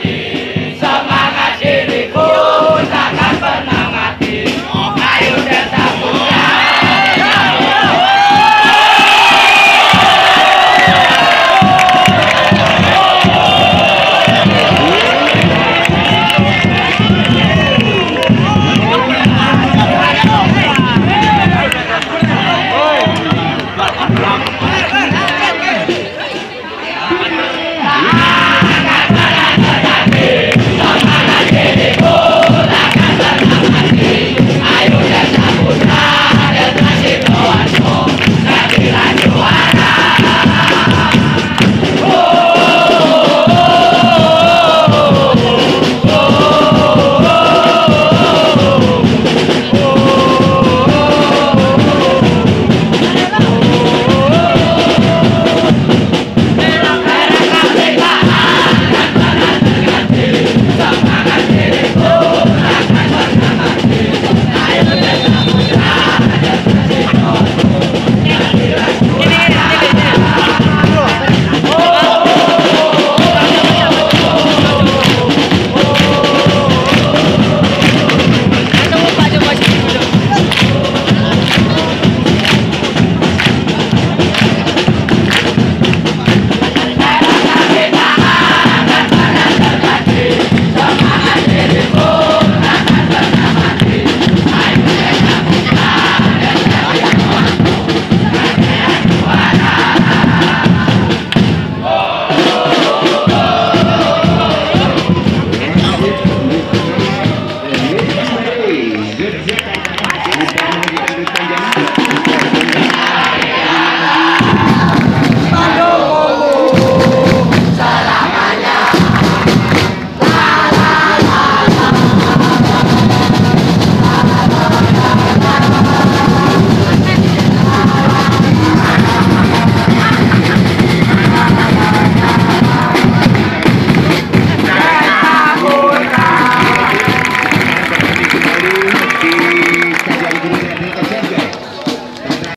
Johnny. Eita, de alegria,